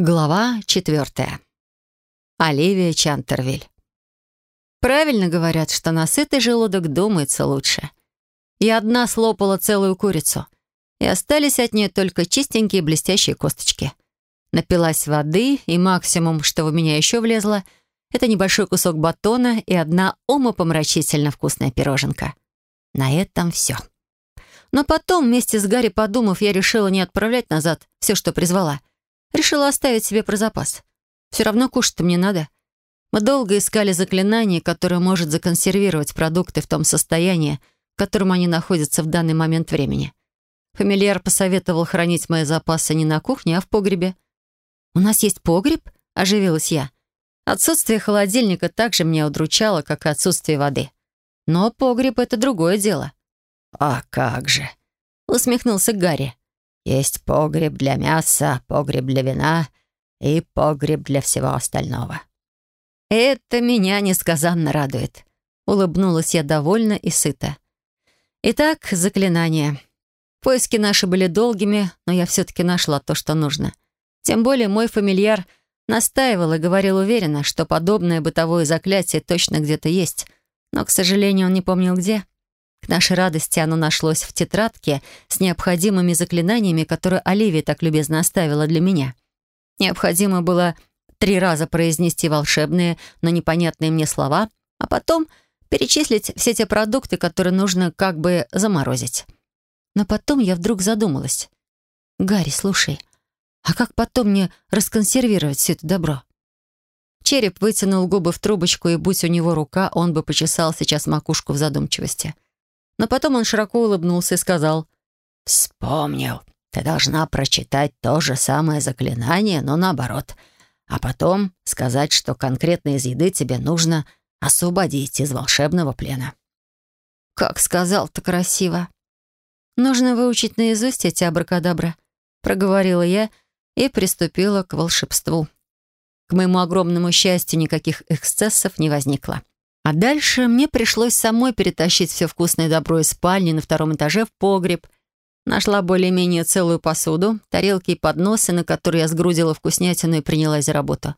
Глава четвертая. Оливия Чантервиль. Правильно говорят, что на сытый желудок думается лучше. Я одна слопала целую курицу, и остались от нее только чистенькие блестящие косточки. Напилась воды, и максимум, что в меня еще влезло, это небольшой кусок батона и одна умопомрачительно вкусная пироженка. На этом все. Но потом, вместе с Гарри подумав, я решила не отправлять назад все, что призвала — Решила оставить себе про запас. Все равно кушать-то мне надо. Мы долго искали заклинание, которое может законсервировать продукты в том состоянии, в котором они находятся в данный момент времени. Фамильяр посоветовал хранить мои запасы не на кухне, а в погребе. «У нас есть погреб?» — оживилась я. Отсутствие холодильника также меня удручало, как и отсутствие воды. Но погреб — это другое дело. «А как же!» — усмехнулся Гарри. Есть погреб для мяса, погреб для вина и погреб для всего остального». «Это меня несказанно радует», — улыбнулась я довольно и сыто. «Итак, заклинание. Поиски наши были долгими, но я все-таки нашла то, что нужно. Тем более мой фамильяр настаивал и говорил уверенно, что подобное бытовое заклятие точно где-то есть, но, к сожалению, он не помнил где». К нашей радости оно нашлось в тетрадке с необходимыми заклинаниями, которые Оливия так любезно оставила для меня. Необходимо было три раза произнести волшебные, но непонятные мне слова, а потом перечислить все те продукты, которые нужно как бы заморозить. Но потом я вдруг задумалась. «Гарри, слушай, а как потом мне расконсервировать все это добро?» Череп вытянул губы в трубочку, и будь у него рука, он бы почесал сейчас макушку в задумчивости. Но потом он широко улыбнулся и сказал, «Вспомнил. Ты должна прочитать то же самое заклинание, но наоборот. А потом сказать, что конкретно из еды тебе нужно освободить из волшебного плена». «Как сказал-то красиво!» «Нужно выучить наизусть эти абракадабра», — проговорила я и приступила к волшебству. К моему огромному счастью, никаких эксцессов не возникло. А дальше мне пришлось самой перетащить все вкусное добро из спальни на втором этаже в погреб. Нашла более-менее целую посуду, тарелки и подносы, на которые я сгрузила вкуснятину и принялась за работу.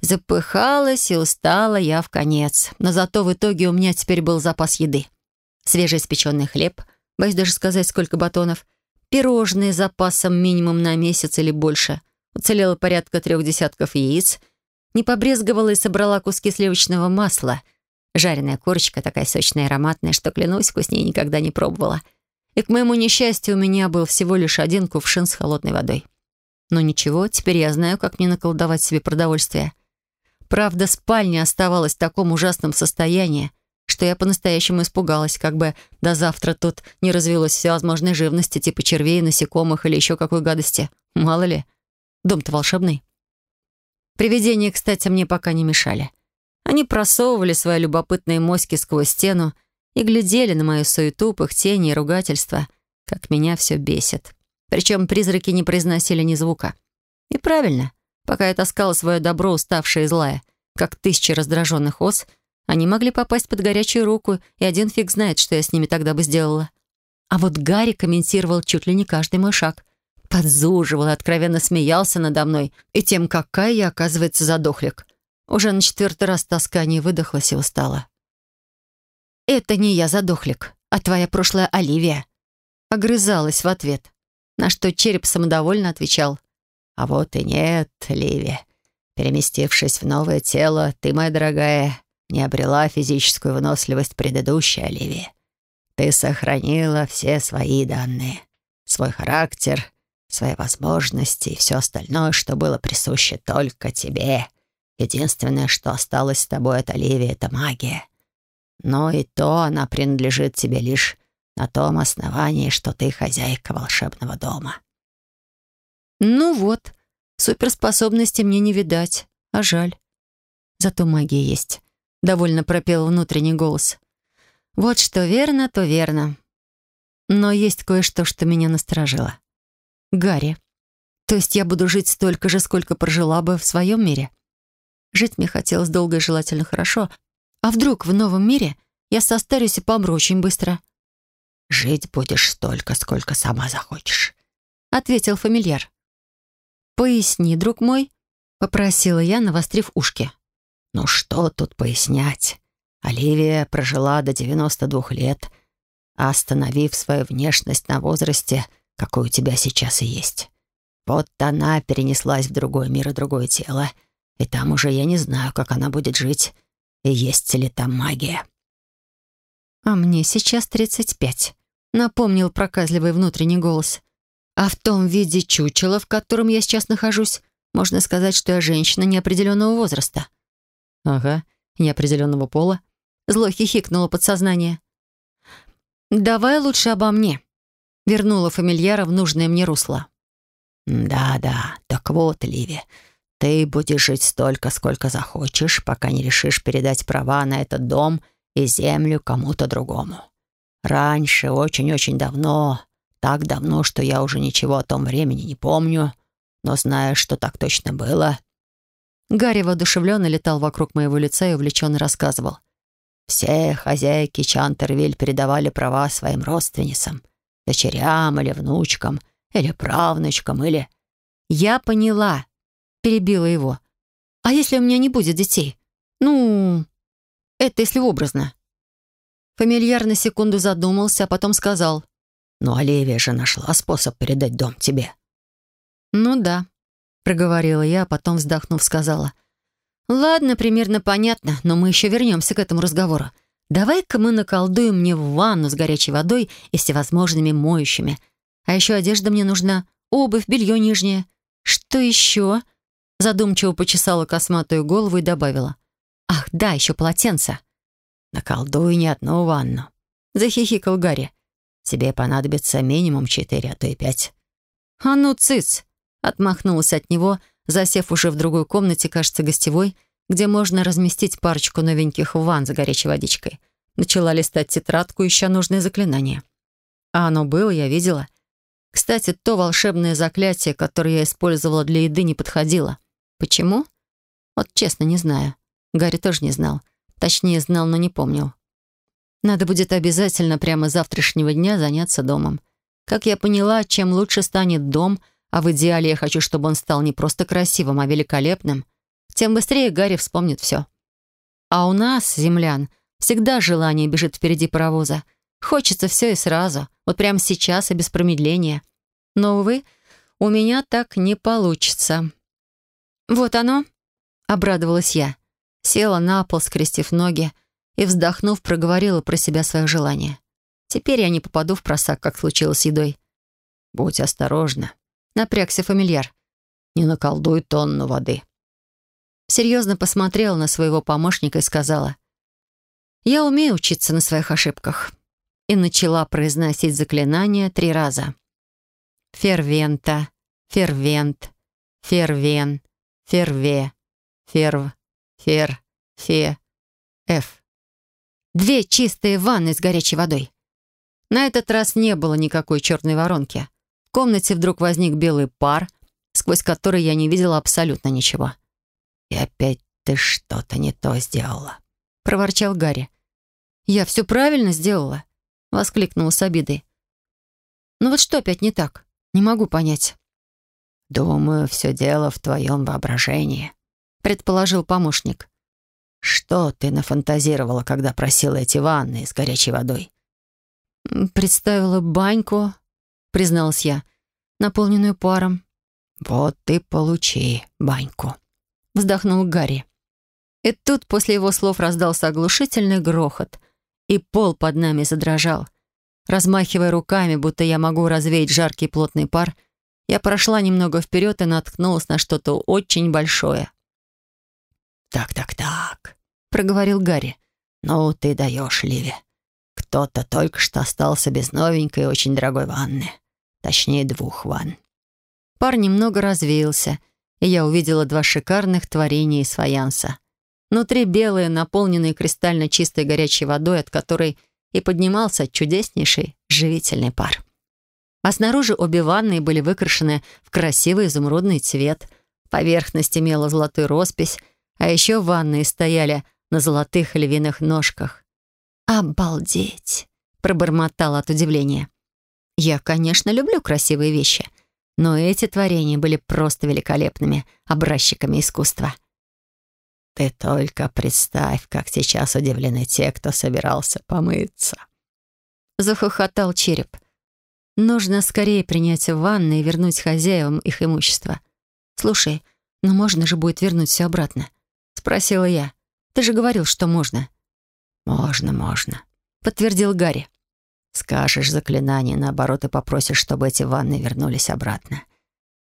Запыхалась и устала я в конец. Но зато в итоге у меня теперь был запас еды. Свежеиспеченный хлеб, боюсь даже сказать, сколько батонов, пирожные с запасом минимум на месяц или больше. Уцелело порядка трех десятков яиц. Не побрезговала и собрала куски сливочного масла — Жареная курочка такая сочная и ароматная, что, клянусь, вкуснее никогда не пробовала. И к моему несчастью у меня был всего лишь один кувшин с холодной водой. Но ничего, теперь я знаю, как мне наколдовать себе продовольствие. Правда, спальня оставалась в таком ужасном состоянии, что я по-настоящему испугалась, как бы до завтра тут не развелось всевозможной живности, типа червей, насекомых или еще какой гадости. Мало ли. Дом-то волшебный. Привидения, кстати, мне пока не мешали. Они просовывали свои любопытные моськи сквозь стену и глядели на мою суету, пыхтение и ругательство, как меня все бесит. Причем призраки не произносили ни звука. И правильно, пока я таскала свое добро, уставшее и злая, как тысячи раздраженных ос, они могли попасть под горячую руку, и один фиг знает, что я с ними тогда бы сделала. А вот Гарри комментировал чуть ли не каждый мой шаг. Подзуживал откровенно смеялся надо мной и тем, какая я, оказывается, задохлик. Уже на четвертый раз таскание выдохлась и устала. «Это не я задохлик, а твоя прошлая Оливия», огрызалась в ответ, на что череп самодовольно отвечал. «А вот и нет, Ливия. Переместившись в новое тело, ты, моя дорогая, не обрела физическую выносливость предыдущей Оливии. Ты сохранила все свои данные, свой характер, свои возможности и все остальное, что было присуще только тебе. Единственное, что осталось с тобой от Оливии, — это магия. Но и то она принадлежит тебе лишь на том основании, что ты хозяйка волшебного дома». «Ну вот, суперспособности мне не видать, а жаль. Зато магия есть», — довольно пропел внутренний голос. «Вот что верно, то верно. Но есть кое-что, что меня насторожило. Гарри. То есть я буду жить столько же, сколько прожила бы в своем мире?» Жить мне хотелось долго и желательно хорошо. А вдруг в новом мире я состарюсь и помру очень быстро? «Жить будешь столько, сколько сама захочешь», — ответил фамильяр. «Поясни, друг мой», — попросила я, навострив ушки. «Ну что тут пояснять? Оливия прожила до 92 лет, остановив свою внешность на возрасте, какой у тебя сейчас и есть. Вот она перенеслась в другой мир и другое тело, и там уже я не знаю, как она будет жить, и есть ли там магия». «А мне сейчас тридцать пять», — напомнил проказливый внутренний голос. «А в том виде чучела, в котором я сейчас нахожусь, можно сказать, что я женщина неопределенного возраста». «Ага, неопределенного пола», — зло хихикнуло подсознание. «Давай лучше обо мне», — вернула фамильяра в нужное мне русло. «Да-да, так вот, Ливи, ты будешь жить столько, сколько захочешь, пока не решишь передать права на этот дом и землю кому-то другому. Раньше, очень-очень давно, так давно, что я уже ничего о том времени не помню, но знаю, что так точно было». Гарри воодушевленно летал вокруг моего лица и увлеченно рассказывал. «Все хозяйки Чантервиль передавали права своим родственницам, дочерям или внучкам, или правнучкам, или...» «Я поняла», — перебила его. «А если у меня не будет детей? Ну, это если образно». Фамильяр на секунду задумался, а потом сказал. «Ну, Оливия же нашла способ передать дом тебе». «Ну да», — проговорила я, а потом, вздохнув, сказала. «Ладно, примерно понятно, но мы еще вернемся к этому разговору. Давай-ка мы наколдуем мне ванну с горячей водой и всевозможными моющими. А еще одежда мне нужна, обувь, белье нижнее. Что еще?» Задумчиво почесала косматую голову и добавила. «Ах, да, еще полотенце». «Наколдуй не одну ванну», — захихикал Гарри. «Тебе понадобится минимум четыре, а то и пять». «А ну, цыц!» — отмахнулась от него, засев уже в другой комнате, кажется, гостевой, где можно разместить парочку новеньких ванн за горячей водичкой. Начала листать тетрадку, ища нужное заклинание. А оно было, я видела. Кстати, то волшебное заклятие, которое я использовала для еды, не подходило. Почему? Вот честно, не знаю. Гарри тоже не знал. Точнее, знал, но не помнил. Надо будет обязательно прямо завтрашнего дня заняться домом. Как я поняла, чем лучше станет дом, а в идеале я хочу, чтобы он стал не просто красивым, а великолепным, тем быстрее Гарри вспомнит все. А у нас, землян, всегда желание бежит впереди паровоза. Хочется все и сразу, вот прямо сейчас и без промедления. Но, увы, у меня так не получится. «Вот оно», — обрадовалась я. Села на пол, скрестив ноги, и, вздохнув, проговорила про себя свое желание. Теперь я не попаду в просак, как случилось с едой. «Будь осторожна», — напрягся фамильяр. «Не наколдуй тонну воды». Серьезно посмотрела на своего помощника и сказала. «Я умею учиться на своих ошибках». И начала произносить заклинание три раза. «Фервента», «фервент», «фервен», «ферве», «ферв», «фер», «фе», «ф». Две чистые ванны с горячей водой. На этот раз не было никакой черной воронки. В комнате вдруг возник белый пар, сквозь который я не видела абсолютно ничего. «И опять ты что-то не то сделала», — проворчал Гарри. «Я все правильно сделала», — воскликнула с обидой. «Ну вот что опять не так? Не могу понять». «Думаю, все дело в твоем воображении», — предположил помощник. «Что ты нафантазировала, когда просила эти ванны с горячей водой?» «Представила баньку», — призналась я, наполненную паром. «Вот ты получи баньку», — вздохнул Гарри. И тут после его слов раздался оглушительный грохот, и пол под нами задрожал. Размахивая руками, будто я могу развеять жаркий плотный пар, я прошла немного вперед и наткнулась на что-то очень большое. «Так-так-так», — проговорил Гарри. «Ну, ты даешь, Ливи. Кто-то только что остался без новенькой и очень дорогой ванны. Точнее, двух ванн». Пар немного развеялся — и я увидела два шикарных творения из фаянса. Внутри белые, наполненные кристально чистой горячей водой, от которой и поднимался чудеснейший живительный пар. А снаружи обе ванны были выкрашены в красивый изумрудный цвет. Поверхность имела золотую роспись, а еще ванны стояли на золотых львиных ножках. «Обалдеть!» — пробормотала от удивления. «Я, конечно, люблю красивые вещи, Но эти творения были просто великолепными образчиками искусства. «Ты только представь, как сейчас удивлены те, кто собирался помыться!» Захохотал череп. «Нужно скорее принять ванны и вернуть хозяевам их имущество. Слушай, но можно же будет вернуть все обратно?» Спросила я. «Ты же говорил, что можно». «Можно, можно», — подтвердил Гарри. «Скажешь заклинание, наоборот, и попросишь, чтобы эти ванны вернулись обратно.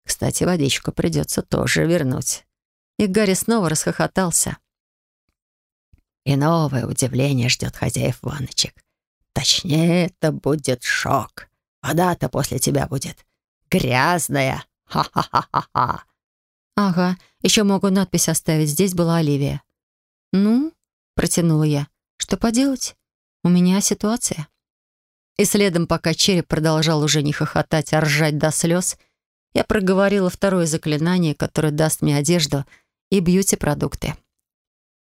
Кстати, водичку придется тоже вернуть». И Гарри снова расхохотался. И новое удивление ждет хозяев ванночек. Точнее, это будет шок. Вода-то после тебя будет грязная. Ха-ха-ха-ха-ха. Ага, еще могу надпись оставить. Здесь была Оливия. Ну, протянула я. Что поделать? У меня ситуация. И следом, пока череп продолжал уже не хохотать, а ржать до слез, я проговорила второе заклинание, которое даст мне одежду и бьюти-продукты.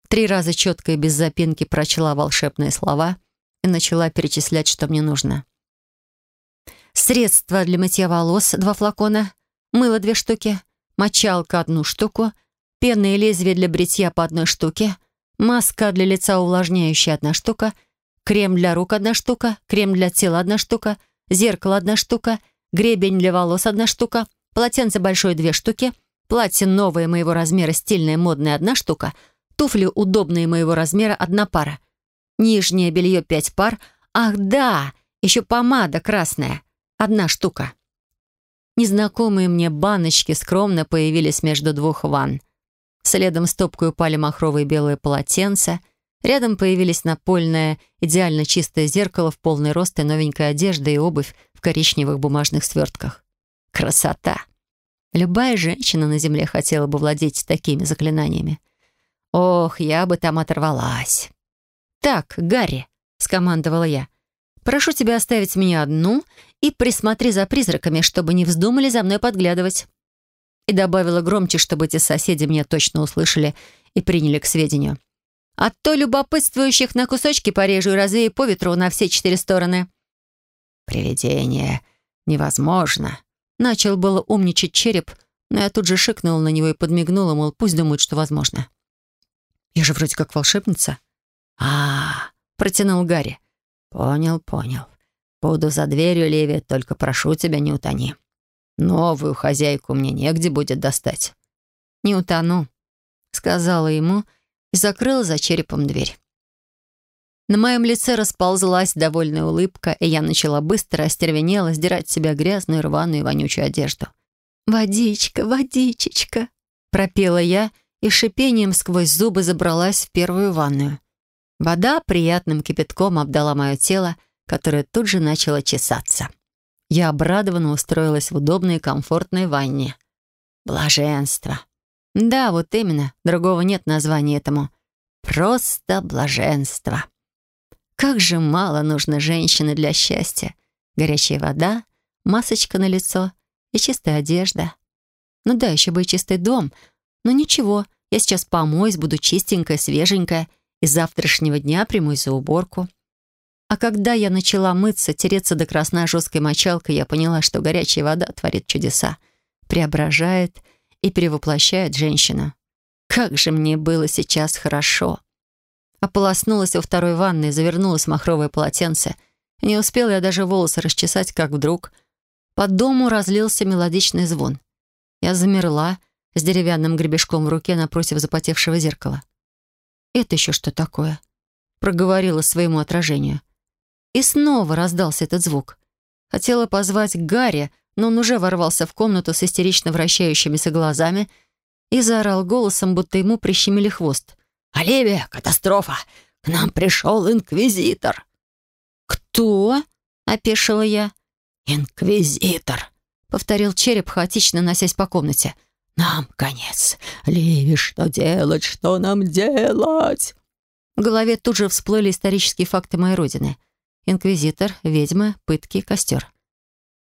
Три раза четко и без запинки прочла волшебные слова и начала перечислять, что мне нужно. Средства для мытья волос — два флакона, мыло — две штуки, мочалка — одну штуку, пенные лезвия для бритья по одной штуке, маска для лица увлажняющая — одна штука, крем для рук — одна штука, крем для тела — одна штука, зеркало — одна штука, гребень для волос — одна штука, полотенце большое — две штуки, платье новое моего размера, стильное, модное — одна штука, туфли удобные моего размера — одна пара, нижнее белье — пять пар, ах да, еще помада красная — одна штука. Незнакомые мне баночки скромно появились между двух ванн. Следом стопкой упали махровые белые полотенца. Рядом появились напольное, идеально чистое зеркало в полный рост и новенькая одежда и обувь в коричневых бумажных свертках. Красота! Любая женщина на земле хотела бы владеть такими заклинаниями. Ох, я бы там оторвалась. «Так, Гарри», — скомандовала я, — «прошу тебя оставить меня одну и присмотри за призраками, чтобы не вздумали за мной подглядывать». И добавила громче, чтобы эти соседи меня точно услышали и приняли к сведению. «А то любопытствующих на кусочки порежу и развею по ветру на все четыре стороны». «Привидение невозможно», — начал было умничать череп, но я тут же шикнула на него и подмигнула, мол, пусть думают, что возможно. «Я же вроде как волшебница». «А, -а — протянул Гарри. «Понял, понял. Буду за дверью, Леви, только прошу тебя, не утони. Новую хозяйку мне негде будет достать». «Не утону», — сказала ему и закрыла за черепом дверь. На моем лице расползлась довольная улыбка, и я начала быстро, остервенело сдирать с себя грязную, рваную и вонючую одежду. «Водичка, водичечка!» — пропела я и шипением сквозь зубы забралась в первую ванную. Вода приятным кипятком обдала мое тело, которая тут же начала чесаться. Я обрадованно устроилась в удобной и комфортной ванне. Блаженство. Да, вот именно, другого нет названия этому. Просто блаженство. Как же мало нужно женщины для счастья. Горячая вода, масочка на лицо и чистая одежда. Ну да, еще бы и чистый дом. Но ничего, я сейчас помоюсь, буду чистенькая, свеженькая, и завтрашнего дня примусь за уборку. А когда я начала мыться, тереться до красна жесткой мочалкой, я поняла, что горячая вода творит чудеса, преображает и перевоплощает женщину. Как же мне было сейчас хорошо. Ополоснулась во второй ванной, завернулась в махровое полотенце. Не успела я даже волосы расчесать, как вдруг по дому разлился мелодичный звон. Я замерла с деревянным гребешком в руке напротив запотевшего зеркала. «Это еще что такое?» проговорила своему отражению. И снова раздался этот звук. Хотела позвать Гарри, но он уже ворвался в комнату с истерично вращающимися глазами и заорал голосом, будто ему прищемили хвост. «Оливия, катастрофа! К нам пришел инквизитор!» «Кто?» — опешила я. «Инквизитор!» — повторил череп, хаотично носясь по комнате. «Нам конец! Ливи, что делать? Что нам делать?» В голове тут же всплыли исторические факты моей родины — Инквизитор, ведьма, пытки, костер.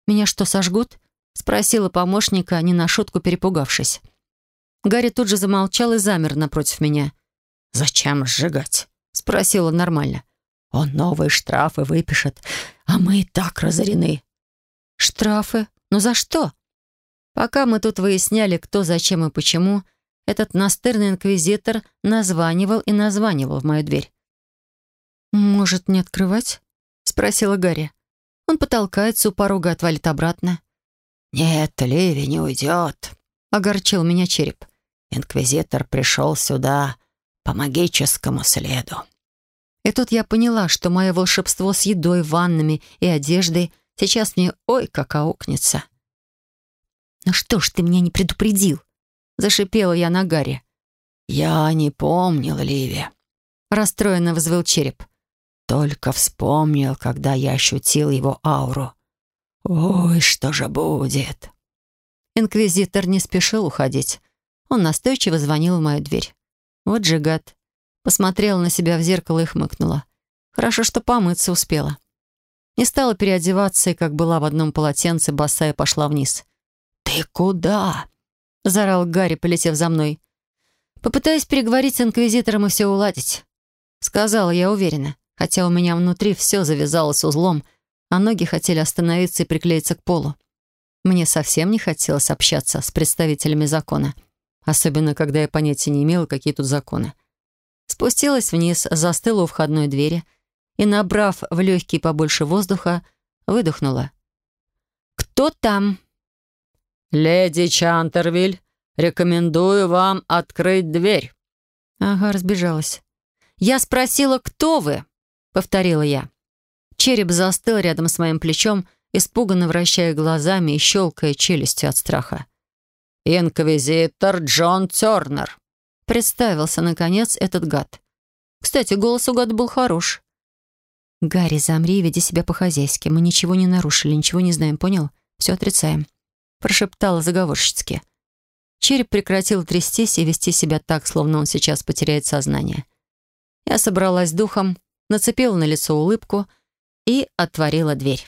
«Меня что, сожгут?» — спросила помощника, не на шутку перепугавшись. Гарри тут же замолчал и замер напротив меня. «Зачем сжигать?» — спросил он нормально. «Он новые штрафы выпишет, а мы и так разорены». «Штрафы? Но за что?» Пока мы тут выясняли, кто, зачем и почему, этот настырный инквизитор названивал и названивал в мою дверь. «Может, не открывать?» — спросила Гарри. Он потолкается у порога, отвалит обратно. «Нет, Ливи не уйдет», — огорчил меня череп. «Инквизитор пришел сюда по магическому следу». И тут я поняла, что мое волшебство с едой, ваннами и одеждой сейчас мне ой как аукнется. «Ну что ж ты меня не предупредил?» — зашипела я на Гарри. «Я не помнил, Ливи», — расстроенно взвыл череп. «Только вспомнил, когда я ощутил его ауру. Ой, что же будет?» Инквизитор не спешил уходить. Он настойчиво звонил в мою дверь. Вот же гад. Посмотрела на себя в зеркало и хмыкнула. Хорошо, что помыться успела. Не стала переодеваться и, как была в одном полотенце, босая пошла вниз. «Ты куда?» — заорал Гарри, полетев за мной. «Попытаюсь переговорить с инквизитором и все уладить», — сказала я уверенно, хотя у меня внутри все завязалось узлом, а ноги хотели остановиться и приклеиться к полу. Мне совсем не хотелось общаться с представителями закона, особенно когда я понятия не имела, какие тут законы. Спустилась вниз, застыла у входной двери и, набрав в легкие побольше воздуха, выдохнула. «Кто там?» «Леди Чантервиль, рекомендую вам открыть дверь». Ага, разбежалась. «Я спросила, кто вы?» — повторила я. Череп застыл рядом с моим плечом, испуганно вращая глазами и щелкая челюстью от страха. «Инквизитор Джон Тернер», Представился, наконец, этот гад. Кстати, голос у гада был хорош. «Гарри, замри веди себя по-хозяйски. Мы ничего не нарушили, ничего не знаем, понял? Все отрицаем», — прошептала заговорщицки. Череп прекратил трястись и вести себя так, словно он сейчас потеряет сознание. Я собралась духом, нацепила на лицо улыбку и отворила дверь.